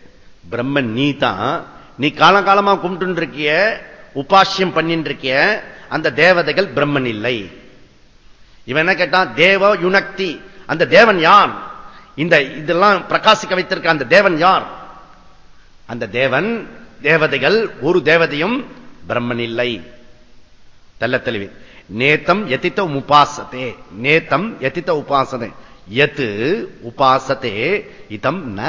பிரம்மன் நீ தான் நீ காலங்காலமா கும்பிட்டு இருக்கிய உபாசியம் பண்ணிட்டு இருக்கிய அந்த தேவதைகள் பிரம்மன் இல்லை. இவன் என்ன கேட்டான்? தேவ யுனக்தி. அந்த தேவன் யார்? இந்த இதெல்லாம் பிரகாசிக்க வைத்திருக்க அந்த தேவன் யார்? அந்த தேவன் தேவதைகள் ஒரு தேவதையும் பிரம்மன் இல்லை. தெல்ல தெளிவு. நேத்தம் எத்தித்த உபாசத்தே நேத்தம் எத்தித்த உபாசனை எத்து உபாசத்தே இதம் ந.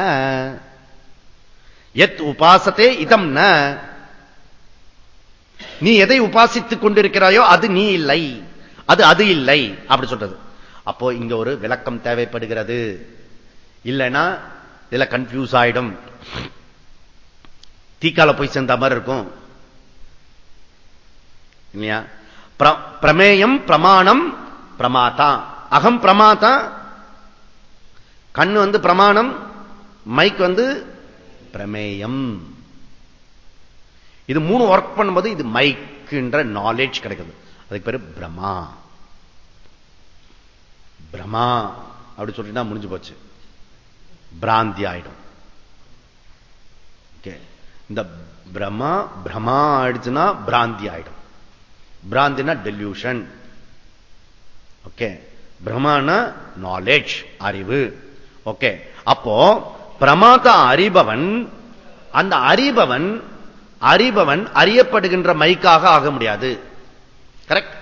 எத் உபாசத்தே இதம் ந. நீ எதை உபாசித்துக் கொண்டிருக்கிறாயோ அது நீ இல்லை. அது அது இல்லை அப்படி சொல்றது. அப்போ இங்க ஒரு விளக்கம் தேவைப்படுகிறது. இல்லைன்னா இதுல கன்ஃபியூஸ் ஆயிடும். தீக்கால போய் சேர்ந்த மாதிரி இருக்கும். இல்லையா? பிரமேயம் பிரமாணம் பிரமாதா. அகம் பிரமாதா. கண்ணு வந்து பிரமாணம் மைக் வந்து பிரமேயம். இது மூணு ஒர்க் பண்ணும்போது இது மைக்குன்ற நாலேஜ் கிடைக்குது. அதுக்கு பேரு பிரமா. பிரமா அப்படி சொல்லிட்டா முடிஞ்சு போச்சு. பிராந்தி ஆயிடும். இந்த பிரமா பிரமா ஆயிடுச்சுன்னா பிராந்தி ஆயிடும். பிராந்தினா டெல்யூஷன் ஓகே பிரமான நாலேஜ் அறிவு. ஓகே அப்போ பிரமாதா அறிபவன் அந்த அறிபவன் அறிபவன் அறியப்படுகின்ற மைக்காக ஆக முடியாது. கரெக்ட்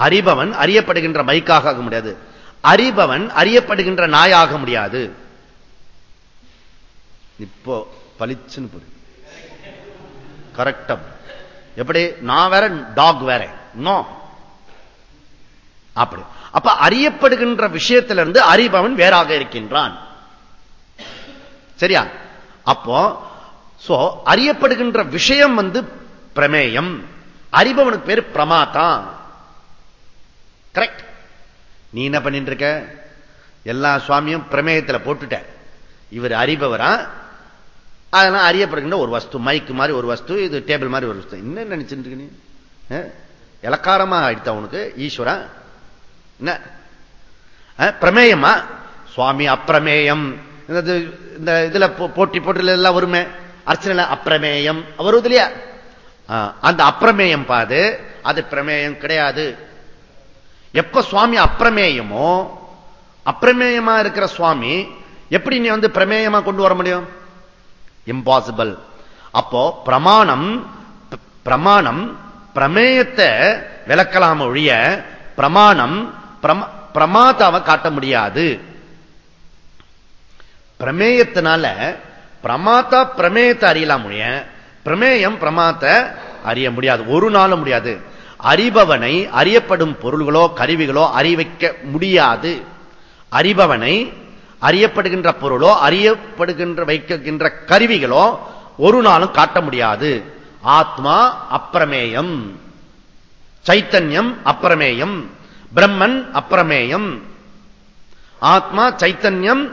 அறிபவன் அறியப்படுகின்ற மைக்காக ஆக முடியாது. அறிபவன் அறியப்படுகின்ற நாயாக முடியாது. இப்போ பளிச்சுன்னு புரியும் கரெக்டா எப்படி? நான் வேற டாக் வேற. நோ. அப்படி. அப்ப அறியப்படுகின்ற விஷயத்திலிருந்து அறிபவன் வேறாக இருக்கின்றான். சரியா? அப்போ சோ அறியப்படுகின்ற விஷயம் வந்து பிரமேயம். அறிபவனுக்கு பேர் பிரமாதான் கரெக்ட் நீ என்ன பண்ணிட்டு இருக்க எல்லா சுவாமியும் பிரமேயத்தில் போட்டுட்ட. இவர் அறிபவரா? அதெல்லாம் அறியப்படுகின்ற ஒரு வஸ்து மைக்கு மாதிரி ஒரு வஸ்து இது டேபிள் மாதிரி ஒரு வஸ்து. என்ன நினைச்சுட்டு இருக்கு நீ இலக்காரமா ஆயிடுத்த உனக்கு? ஈஸ்வரா? என்ன? பிரமேயமா? சுவாமி அப்பிரமேயம். இந்த இதுல போட்டி போட்டில எல்லாம் வருமே. அர்ச்சனை அப்பிரமேயம். வருவது இல்லையா? அந்த அப்பிரமேயம் பாது. அது பிரமேயம் கிடையாது. எப்ப சுவாமி அப்பிரமேயமோ அப்பிரமேயமா இருக்கிற சுவாமி எப்படி நீ வந்து பிரமேயமா கொண்டு வர முடியும்? இம்பாசிபிள் அப்போ பிரமாணம் பிரமாணம் பிரமேயத்தை விளக்கலாம் ஒழிய பிரமாணம் பிரமாதாவை காட்ட முடியாது. பிரமேயத்தினால பிரமாத்தா பிரமேயத்தை அறியலாம் ஒழிய பிரமேயம் பிரமாத்தை அறிய முடியாது. ஒரு நாளும் முடியாது. அறிபவனை அறியப்படும் பொருள்களோ கருவிகளோ அறிவிக்க முடியாது. அறிபவனை அறியப்படுகின்ற பொருளோ அறியப்படுகின்ற வைக்கின்ற கருவிகளோ ஒரு நாளும் காட்ட முடியாது. ஆத்மா அப்பிரமேயம். சைத்தன்யம் அப்பிரமேயம். பிரம்மன் அப்பிரமேயம். ஆத்மா சைத்தன்யம்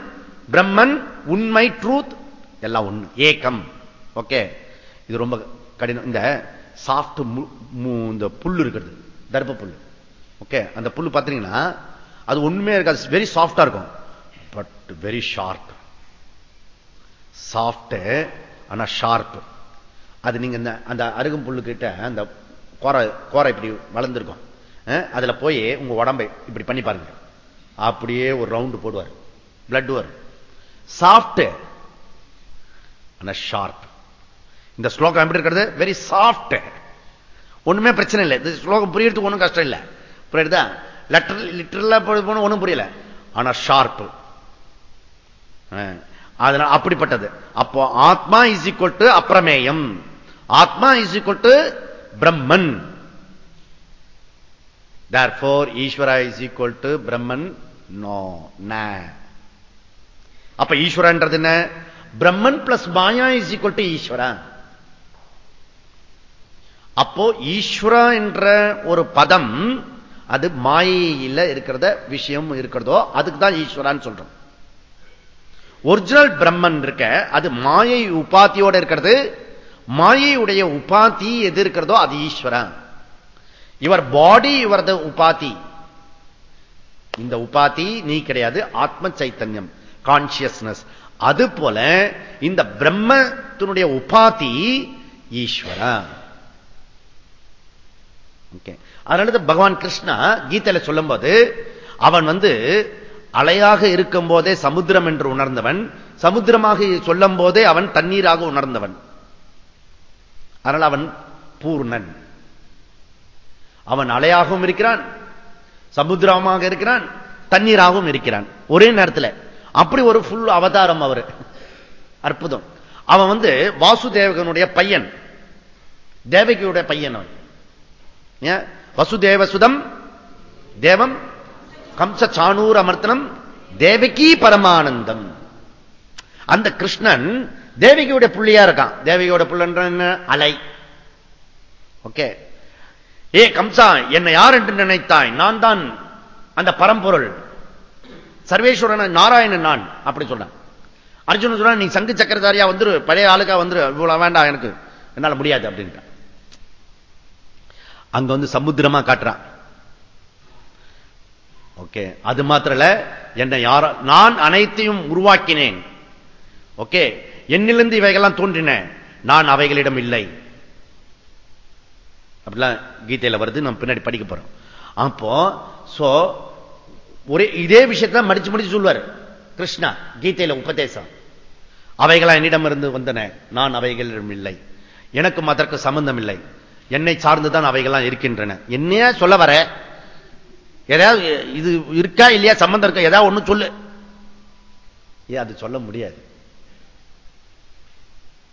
பிரம்மன் உண்மை ட்ரூத் எல்லாம் ஒண்ணு. ஏக்கம். ஓகே. இது ரொம்ப கடினம். இந்த சாஃப்ட் இந்த புல் இருக்கிறது தர்ப்ப புல் ஓகே அந்த புல் பார்த்தீங்கன்னா அது ஒண்ணுமே இருக்காது. வெரி சாஃப்டா இருக்கும். பட் வெரி ஷார்ப் சாஃப்ட் ஆனா ஷார்ப் அது நீங்க அந்த அருகும் புல்லு கிட்ட அந்த கோரை கோரை இப்படி வளர்ந்துருக்கும். அதுல போய் உங்க உடம்பை இப்படி பண்ணி பாருங்க. அப்படியே ஒரு ரவுண்டு போடுவார். பிளட் வரும். சாஃப்ட் ஆனா ஷார்ப் இந்த ஸ்லோகம் எப்படி இருக்கிறது? வெரி சாஃப்ட் ஒண்ணுமே பிரச்சனை இல்லை. இந்த ஸ்லோகம் புரியறதுக்கு ஒன்றும் கஷ்டம் இல்லை. புரியுதா? லெட்டர் லிட்டரலா போன ஒன்றும் புரியல. ஆனா ஷார்ப்பு அதனால அப்படிப்பட்டது. அப்போ ஆத்மா இஸ் ஈக்குவல் டு அப்பிரமேயம் ஆத்மா இஸ் ஈக்குவல் டு பிரம்மன். Therefore ஈஸ்வரா இஸ் ஈக்குவல் டு பிரம்மன். நோ அப்ப ஈஸ்வரன்றது என்ன? பிரம்மன் பிளஸ் மாயா இஸ் ஈக்குவல் டு ஈஸ்வரா அப்போ ஈஸ்வரா என்ற ஒரு பதம் அது மாயையில் இருக்கிறத விஷயம் இருக்கிறதோ அதுக்கு தான் ஈஸ்வரான்னு சொல்றோம். ஒரிஜினல் பிரம்மன் இருக்க அது மாயை உபாத்தியோட இருக்கிறது. மாயையுடைய உபாத்தி எது இருக்கிறதோ அது ஈஸ்வரன் இவர் பாடி இவரது உபாத்தி. இந்த உபாத்தி நீ கிடையாது ஆத்ம சைத்தன்யம் கான்சியஸ்னஸ் அது போல இந்த பிரம்மத்தினுடைய உபாத்தி ஈஸ்வரா. அதனால பகவான் கிருஷ்ணா கீதையில சொல்லும் போது அவன் வந்து அலையாக இருக்கும் போதே சமுத்திரம் என்று உணர்ந்தவன் சமுத்திரமாக சொல்லும் போதே அவன் தண்ணீராக உணர்ந்தவன். அதனால் அவன் பூர்ணன். அவன் அலையாகவும் இருக்கிறான் சமுத்திரமாக இருக்கிறான் தண்ணீராகவும் இருக்கிறான். ஒரே நேரத்தில். அப்படி ஒரு ஃபுல் அவதாரம் அவர். அற்புதம். அவன் வந்து வாசுதேவகனுடைய பையன். தேவகியுடைய பையன் அவன். வசுதேவசுதம் தேவம் கம்ச சாணூர் அமர்த்தனம் தேவகி பரமானந்தம். அந்த கிருஷ்ணன் தேவகியோட புள்ளியா இருக்கான். தேவகியோட புள்ளன்ற அலை. ஓகே. ஏ கம்சா என்னை யார் என்று நினைத்தாய்? நான் தான் அந்த பரம்பொருள். சர்வேஸ்வரன் நாராயணன் நான் அப்படி சொன்னான் அர்ஜுனன் சொன்னா நீ சங்கு சக்கரதாரியா வந்துரு பழைய ஆளுக்கா வந்துரு. இவ்வளவு வேண்டாம் எனக்கு. என்னால முடியாது அப்படின்ட்டு அங்க வந்து சமுத்திரமா காட்டுறான். ஓகே. அது மாத்திரல என்னை யார நான் அனைத்தையும் உருவாக்கினேன். ஓகே. என்னிலிருந்து இவைகள்லாம் தோன்றின. நான் அவைகளிடம் இல்லை. அப்படிலாம் கீதையில வருது. நம்ம பின்னாடி படிக்க போறோம். அப்போ சோ ஒரே இதே விஷயத்த மடிச்சு மடிச்சு சொல்வார் கிருஷ்ணா கீதையில உபதேசம். அவைகளா என்னிடம் இருந்து வந்தன. நான் அவைகளிடம் இல்லை. எனக்கும் அதற்கு சம்பந்தம் இல்லை. என்னை சார்ந்துதான் அவைகள்லாம் இருக்கின்றன. என்னையா சொல்ல வர? ஏதாவது இது இருக்கா இல்லையா? சம்பந்தம் இருக்கா? ஏதாவது ஒண்ணு சொல்லு. ஏன் அது சொல்ல முடியாது.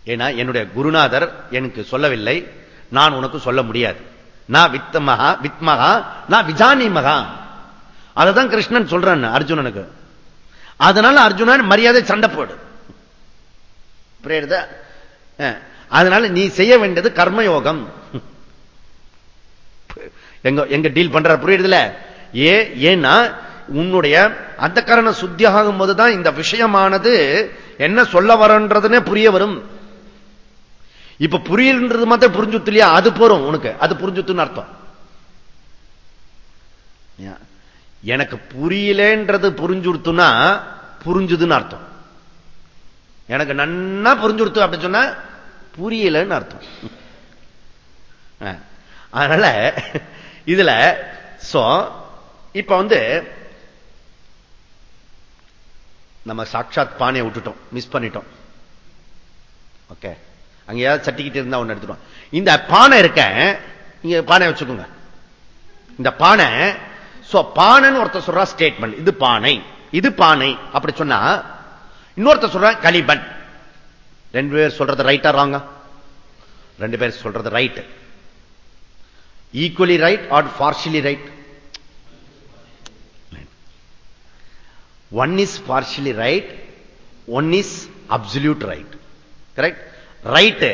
ஏன்னா என்னுடைய குருநாதர் எனக்கு சொல்லவில்லை. நான் உனக்கு சொல்ல முடியாது. நான் வித்தமகா வித்மகா நான் விஜானி மகா. அததான் கிருஷ்ணன் சொல்றான் அர்ஜுனனுக்கு. அதனால அர்ஜுனன் மரியாதை சண்டை போடு. புரியுதா? அதனால நீ செய்ய வேண்டியது கர்மயோகம். எங்க எங்க டீல் பண்ற புரியுதுல ஏ ஏன்னா உன்னுடைய அந்த கரண சுத்தியாகும் போதுதான் இந்த விஷயமானது என்ன சொல்ல வரன்றதுன்னே புரிய வரும். இப்ப புரியல்ன்றது மாத்திரம் புரிஞ்சுத்து இல்லையா? அது போறோம் உனக்கு. அது புரிஞ்சுத்துன்னு அர்த்தம். எனக்கு புரியலன்றது புரிஞ்சுடுத்துன்னா புரிஞ்சுதுன்னு அர்த்தம். எனக்கு நன்னா புரிஞ்சுடுத்து அப்படின்னு சொன்னா புரியலன்னு அர்த்தம். அதனால இதுல சோ இப்ப வந்து நம்ம சாட்சாத் பானையை விட்டுட்டோம். மிஸ் பண்ணிட்டோம். ஓகே அங்க ஏதாவது சட்டிக்கிட்டு இருந்தா ஒண்ணு எடுத்துட்டோம் இந்த பானை இருக்க இங்க பானை வச்சுக்கோங்க. இந்த பானை சோ பானைன்னு ஒருத்தர் சொல்றா ஸ்டேட்மெண்ட் இது பானை. இது பானை. அப்படி சொன்னா இன்னொருத்தர் சொல்ற களிபன். ரெண்டு பேர் சொல்றது ரைட்டா ராங்கா ரெண்டு பேர் சொல்றது right equally right or partially right one is partially right one is absolute right correct right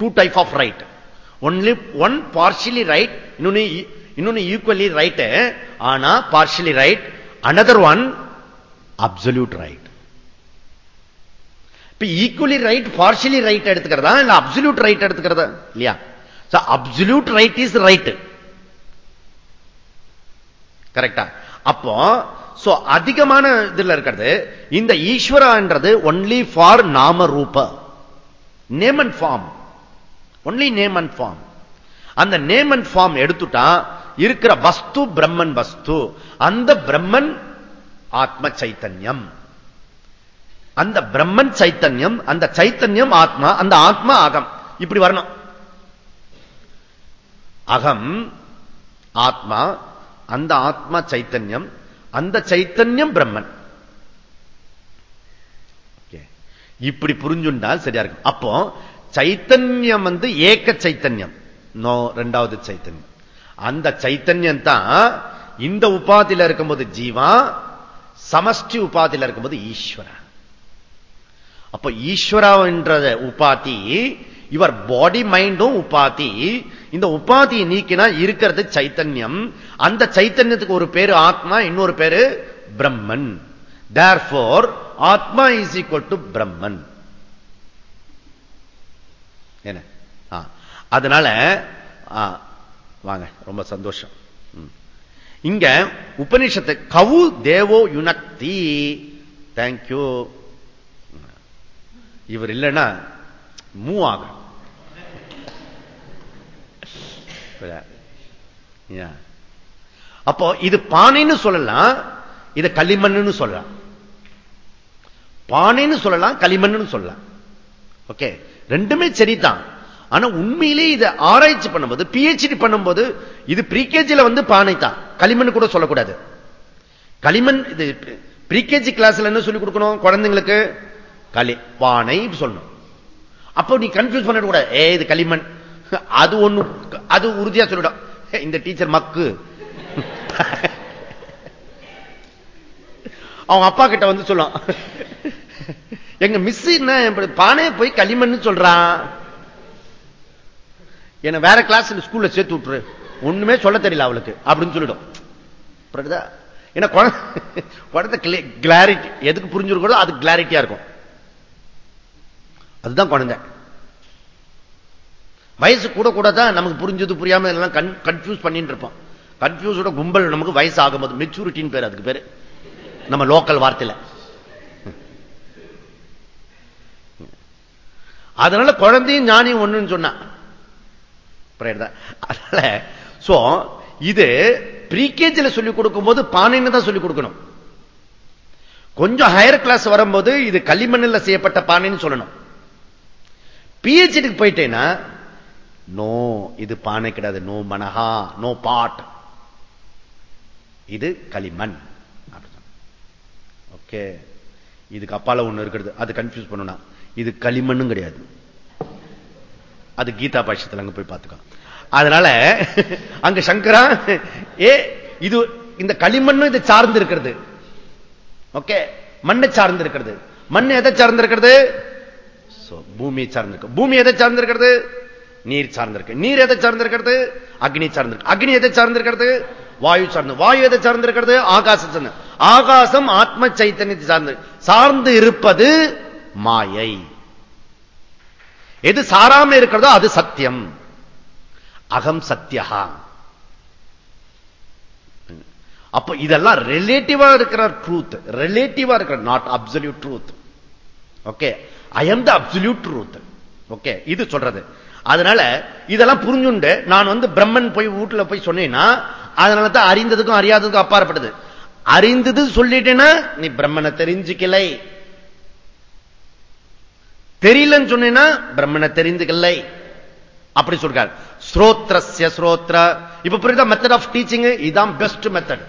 two type of right only one partially right இன்னொன்னு இன்னொன்னு ஈக்குவலி ரைட் ஆனா partially right another one absolute right இப்ப equally right partially right எடுத்துக்கிறதா? இல்ல absolute right எடுத்துக்கிறதா? இல்லையா? Absolute right is right கரெக்டா அப்போ so அதிகமான இதுல இருக்கிறது இந்த ஈஸ்வரான்றது ஒன்லி ஃபார் நாம ரூப name and form only name and form அந்த நேம் அண்ட் ஃபார்ம் எடுத்துட்டா இருக்கிற வஸ்து பிரம்மன் வஸ்து. அந்த பிரம்மன் ஆத்ம சைத்தன்யம். அந்த பிரம்மன் சைத்தன்யம் அந்த சைத்தன்யம் ஆத்மா அந்த ஆத்மா அகம். இப்படி வரணும். அகம் ஆத்மா அந்த ஆத்மா சைத்தன்யம் அந்த சைத்தன்யம் பிரம்மன். இப்படி புரிஞ்சுண்டால் சரியா இருக்கும். அப்போ சைத்தன்யம் வந்து ஏக்க சைத்தன்யம். நோ ரெண்டாவது சைத்தன்யம். அந்த சைத்தன்யம் தான் இந்த உபாதியில இருக்கும்போது ஜீவா சமஷ்டி உபாதியில இருக்கும்போது ஈஸ்வரன். அப்ப ஈஸ்வரா உபாத்தி உபாதி இவர் பாடி மைண்டும் உபாதி. இந்த உபாதியை நீக்கினா இருக்கிறது சைத்தன்யம். அந்த சைத்தன்யத்துக்கு ஒரு பேரு ஆத்மா இன்னொரு பேரு பிரம்மன். தேர்ஃபோர் ஆத்மா இஸ் ஈக்வல் டு பிரம்மன். என்ன? அதனால வாங்க ரொம்ப சந்தோஷம். இங்க உபனிஷத்து கவு தேவோ யுனக்தி. தேங்க்யூ இவர் இல்லைன்னா மூவ் ஆகும் அப்போ இது பானைன்னு சொல்லலாம் இது களிமண்னு சொல்லலாம். பானைன்னு சொல்லலாம் களிமண்னு சொல்லலாம். ஓகே? ரெண்டுமே சரிதான். ஆனா உண்மையிலே இதை ஆராய்ச்சி பண்ணும்போது பிஹெச்டி பண்ணும்போது இது ப்ரீகேஜில வந்து பானை தான். களிமண் கூட சொல்லக்கூடாது. களிமண் இது ப்ரீகேஜி கிளாஸ்ல என்ன சொல்லி கொடுக்கணும் குழந்தைங்களுக்கு? களி பானை சொல்லணும். அப்போ நீ கன்ஃபியூஸ் பண்ணிட கூட ஏ இது களிமண். அது ஒண்ணு அது உறுதியா சொல்லிடும். இந்த டீச்சர் மக்கு. அவங்க அப்பா கிட்ட வந்து சொல்லும். எங்க மிஸ் என்ன? பானையை போய் களிமண் சொல்றான். என்ன வேற கிளாஸ் ஸ்கூல்ல சேர்த்து விட்டுரு. ஒண்ணுமே சொல்ல தெரியல அவளுக்கு. அப்படின்னு சொல்லிடும். ஏன்னா குழந்தை கிளாரிட்டி எதுக்கு புரிஞ்சிருக்கிறதோ அது கிளாரிட்டியா இருக்கும். அதுதான் குழந்தை. வயசு கூட கூட தான் நமக்கு புரிஞ்சது புரியாம எல்லாம் கன்ஃபியூஸ் பண்ணிட்டு இருப்போம். கன்ஃபியூஸோட கும்பல் நமக்கு வயசு ஆகும்போது மெச்சூரிட்டின்னு பேர் அதுக்கு பேரு. நம்ம லோக்கல் வார்த்தையில். அதனால குழந்தையும் ஞானியும் ஒண்ணுன்னு சொன்னா. அதனால சோ இது பிரீகேஜில் சொல்லிக் கொடுக்கும் போது பானைன்னு தான் சொல்லிக் கொடுக்கணும். கொஞ்சம் ஹையர் கிளாஸ் வரும்போது இது களிமண்ணில் செய்யப்பட்ட பானைன்னு சொல்லணும். பிஹெச்டிக்கு போயிட்டேன்னா நோ இது பானை கிடையாது. நோ மனஹா நோ பாட். இது களிமண். ஓகே. இதுக்கு அப்பால ஒண்ணு இருக்கிறது. அது கன்ஃபியூஸ் பண்ணுனா. இது களிமண்ணும் கிடையாது. அது கீதா பாஷத்துல அங்க போய் பார்த்துக்கலாம் அதனால அங்க சங்கரா ஏ இது இந்த களிமண்ணும் இதை சார்ந்து இருக்கிறது. ஓகே. மண்ணை சார்ந்து இருக்கிறது. மண் எதை சார்ந்து இருக்கிறது? பூமி சார்ந்திருக்கு. பூமி எதை சார்ந்திருக்கிறது? நீர் சார்ந்திருக்கு. நீர் எதை சார்ந்திருக்கிறது? அக்னி சார்ந்திருக்கு. அக்னி எதை சார்ந்திருக்கிறது? வாயு சார்ந்து. வாயு எதை சார்ந்திருக்கிறது? ஆகாசம் சார்ந்து. ஆகாசம் ஆத்ம சைத்தன்யத்தை சார்ந்து. சார்ந்து இருப்பது மாயை. எது சாராம இருக்கிறதோ அது சத்தியம். அகம் சத்தியா அப்ப இதெல்லாம் ரிலேட்டிவா இருக்கிற ட்ரூத் ரிலேட்டிவா இருக்கிற not absolute truth okay I am the absolute truth okay இது சொல்றது. அதனால இதெல்லாம் புரிஞ்சுண்டு. நான் வந்து பிரம்மன் போய் வீட்டுல போய் சொன்னேன்னா அதனால தான் அறிந்ததுக்கும் அறியாததுக்கும் அப்பாற்படுது அறிந்தது சொல்லிட்டேன்னா நீ பிரம்மனை தெரிஞ்சுக்கலை. தெரியலன்னு சொன்னேன்னா பிரம்மனை தெரிந்துக்கலை அப்படி சொல்றார். ஸ்ரோத்ரஸ்ய ஸ்ரோத்ர. இப்ப புரியுதா மெத்தட் ஆஃப் டீச்சிங் இதுதான் பெஸ்ட் மெத்தட்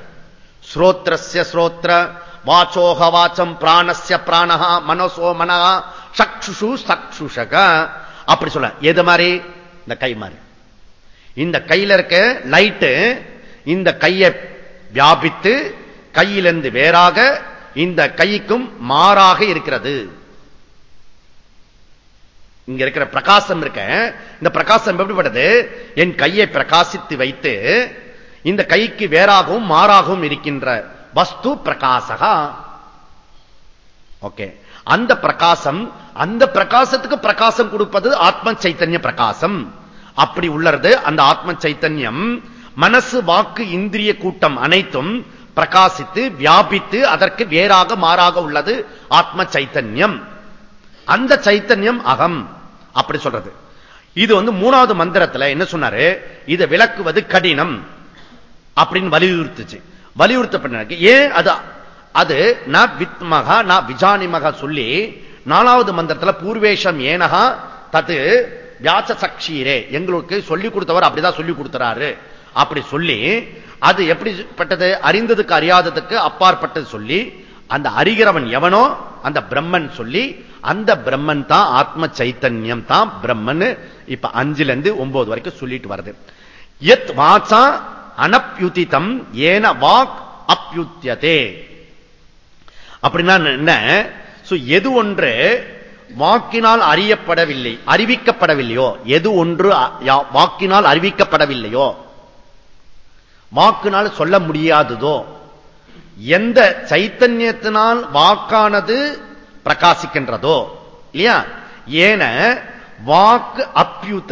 ஸ்ரோத்ரஸ்ய ஸ்ரோத்ர. வாச்சோக வாச்சம் பிராணஸ்ய பிராணஹா மனசோ மனஹா சக்ஷுஷு சக்ஷுஷக. அப்படி சொல்ல எது மாதிரி? இந்த கை மாதிரி. இந்த கையில இருக்க லைட்டு இந்த கையை வியாபித்து கையிலிருந்து வேறாக இந்த கைக்கும் மாறாக இருக்கிறது. இங்க இருக்கிற பிரகாசம் இருக்க இந்த பிரகாசம் எப்படிப்பட்டது? என் கையை பிரகாசித்து வைத்து இந்த கைக்கு வேறாகவும் மாறாகவும் இருக்கின்ற வஸ்து பிரகாசகா. ஓகே. அந்த பிரகாசம் அந்த பிரகாசத்துக்கு பிரகாசம் கொடுப்பது ஆத்ம சைத்தன்ய பிரகாசம். அப்படி உள்ளது அந்த ஆத்ம சைத்தன்யம் மனசு வாக்கு இந்திரிய கூட்டம் அனைத்தும் பிரகாசித்து வியாபித்து அதற்கு வேறாக மாறாக உள்ளது ஆத்ம சைத்தன்யம். அந்த சைத்தன்யம் அகம். அப்படி சொல்றது. இது வந்து மூணாவது மந்திரத்துல என்ன சொன்னாரு? இதை விளக்குவது கடினம். அப்படின்னு வலியுறுத்துச்சு. வலியுறுத்தப்பட்ட ஏன் அது அது நான் வித்மகா நான் விஜானிமகா சொல்லி நாலாவது மந்திரத்தில் பூர்வேஷம் ஏனகா தது வியாச சக்ஷீரே எங்களுக்கு சொல்லி கொடுத்தவர் அப்படிதான் சொல்லி கொடுத்துறாரு அப்படி சொல்லி அது எப்படிப்பட்டது? அறிந்ததுக்கு அறியாததுக்கு அப்பாற்பட்டது சொல்லி அந்த அறிகிறவன் எவனோ அந்த பிரம்மன் சொல்லி அந்த பிரம்மன் தான் ஆத்ம சைத்தன்யம் தான் பிரம்மன் இப்ப அஞ்சுல இருந்து ஒன்பது வரைக்கும் சொல்லிட்டு வருது. எத் வாசா அனப்யுதிதம் ஏன வாக் அப்யுத்தியதே. அப்படின்னா என்ன? எது ஒன்று வாக்கினால் அறியப்படவில்லை அறிவிக்கப்படவில்லையோ? எது ஒன்று வாக்கினால் அறிவிக்கப்படவில்லையோ? வாக்கினால் சொல்ல முடியாததோ? எந்த சைத்தன்யத்தினால் வாக்கானது பிரகாசிக்கின்றதோ? இல்லையா? ஏன வாக்கு அப்பியூத்த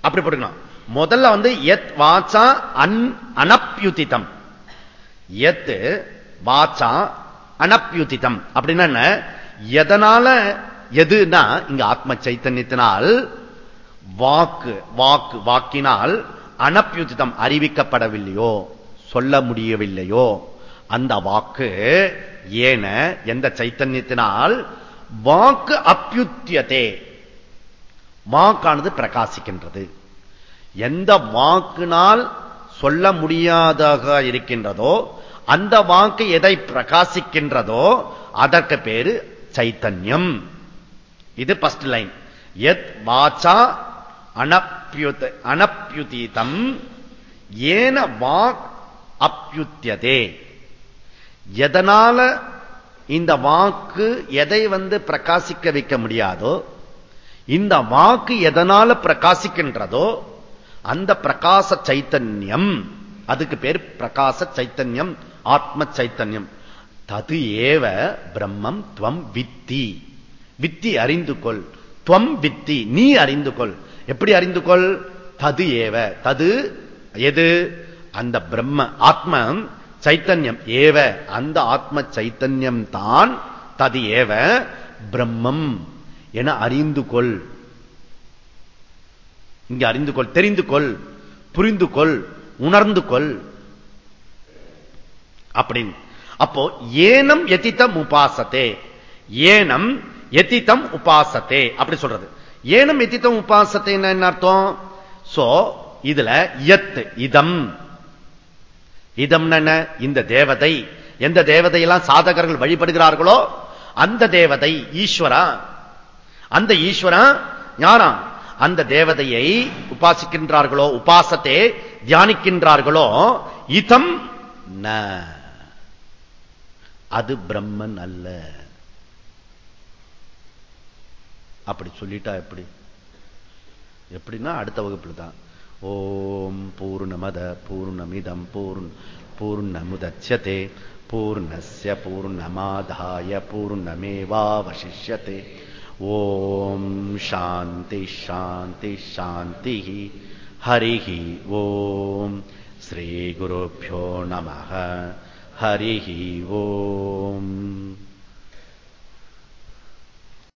அப்படி போட்டுக்கணும் முதல்ல வந்து எத் வாச்சா அன் அனப்பியுதிதம் எத் வாச்சா அனப்யுதிதம். அப்படின்னா என்ன? எதனால எதுனா இங்க ஆத்ம சைத்தன்யத்தினால் வாக்கு வாக்கு வாக்கினால் அனப்யுதிதம் அறிவிக்கப்படவில்லையோ சொல்ல முடியவில்லையோ அந்த வாக்கு ஏன எந்த சைத்தன்யத்தினால்? வாக்கு அப்யுத்தியதே. வாக்கானது பிரகாசிக்கின்றது. எந்த வாக்கினால் சொல்ல முடியாதாக இருக்கின்றதோ அந்த வாக்கு எதை பிரகாசிக்கின்றதோ அதற்கு பேரு சைத்தன்யம். இது பஸ்ட் லைன் எத் வாச்சா அனப்பியுத அனப்பியுதீதம் ஏன வாக் அப்பியுத்தியதே எதனால இந்த வாக்கு எதை வந்து பிரகாசிக்க வைக்க முடியாதோ இந்த வாக்கு எதனால பிரகாசிக்கின்றதோ அந்த பிரகாச சைத்தன்யம் அதுக்கு பேர் பிரகாச சைத்தன்யம். ஆத்ம சைத்தன்யம் தது ஏவ பிரம்மம் துவம் வித்தி. வித்தி அறிந்து கொள் துவம் வித்தி. நீ அறிந்து கொள் எப்படி அறிந்து கொள் தது ஏவ. தது எது? அந்த பிரம்ம ஆத்ம சைத்தன்யம் ஏவ. அந்த ஆத்ம சைத்தன்யம் தான் தது ஏவ பிரம்மம் என அறிந்து கொள் இங்க அறிந்து கொள் தெரிந்து கொள் புரிந்து கொள் உணர்ந்து கொள் அப்படின்னு. அப்போ ஏனம் எதித்தம் உபாசத்தே. ஏனம் எதித்தம் உபாசத்தே அப்படி சொல்றது. ஏனம் எதித்தம் உபாசத்தை என்ன அர்த்தம்? சோ இதுல எத் இதம். இதம் என்ன? இந்த தேவதை. எந்த தேவதையெல்லாம் சாதகர்கள் வழிபடுகிறார்களோ அந்த தேவதை ஈஸ்வரா. அந்த ஈஸ்வரா ஞானா. அந்த தேவதையை உபாசிக்கின்றார்களோ உபாசத்தை தியானிக்கின்றார்களோ இதம் ந. அது பிரம்மன் அல்ல. அப்படி சொல்லிட்டா எப்படி? எப்படின்னா அடுத்த வகுப்பில் தான். ஓம் பூர்ணமத பூர்ணமிதம் பூர்ண பூர்ணமுதட்சதே பூர்ணஸ்ய பூர்ணமாதாய பூர்ணமேவாவசிஷ்யதே. ஓம் சாந்தி ஷாந்தி ஷாந்தி ஹரி ஓம் ஸ்ரீகுருப்போ நம हरिः ओम्।